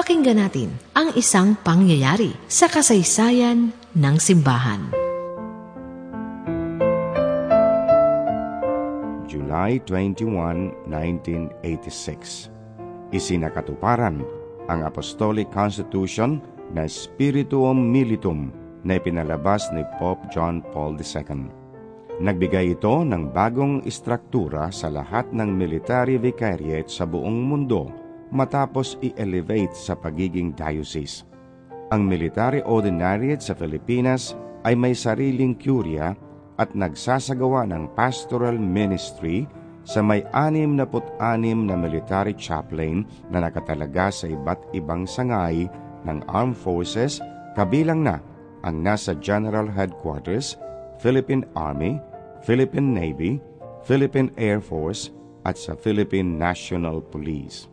Pakinggan natin ang isang pangyayari sa kasaysayan ng simbahan. July 21, 1986 Isinakatuparan ang Apostolic Constitution na Spirituum Militum na ipinalabas ni Pope John Paul II. Nagbigay ito ng bagong istruktura sa lahat ng military vicariate sa buong mundo matapos i-elevate sa pagiging diocese. Ang military ordinariate sa Pilipinas ay may sariling curia at nagsasagawa ng pastoral ministry sa may anim na put-anim na military chaplain na nakatalaga sa iba't ibang sangay ng armed forces kabilang na ang nasa General Headquarters, Philippine Army, Philippine Navy, Philippine Air Force at sa Philippine National Police.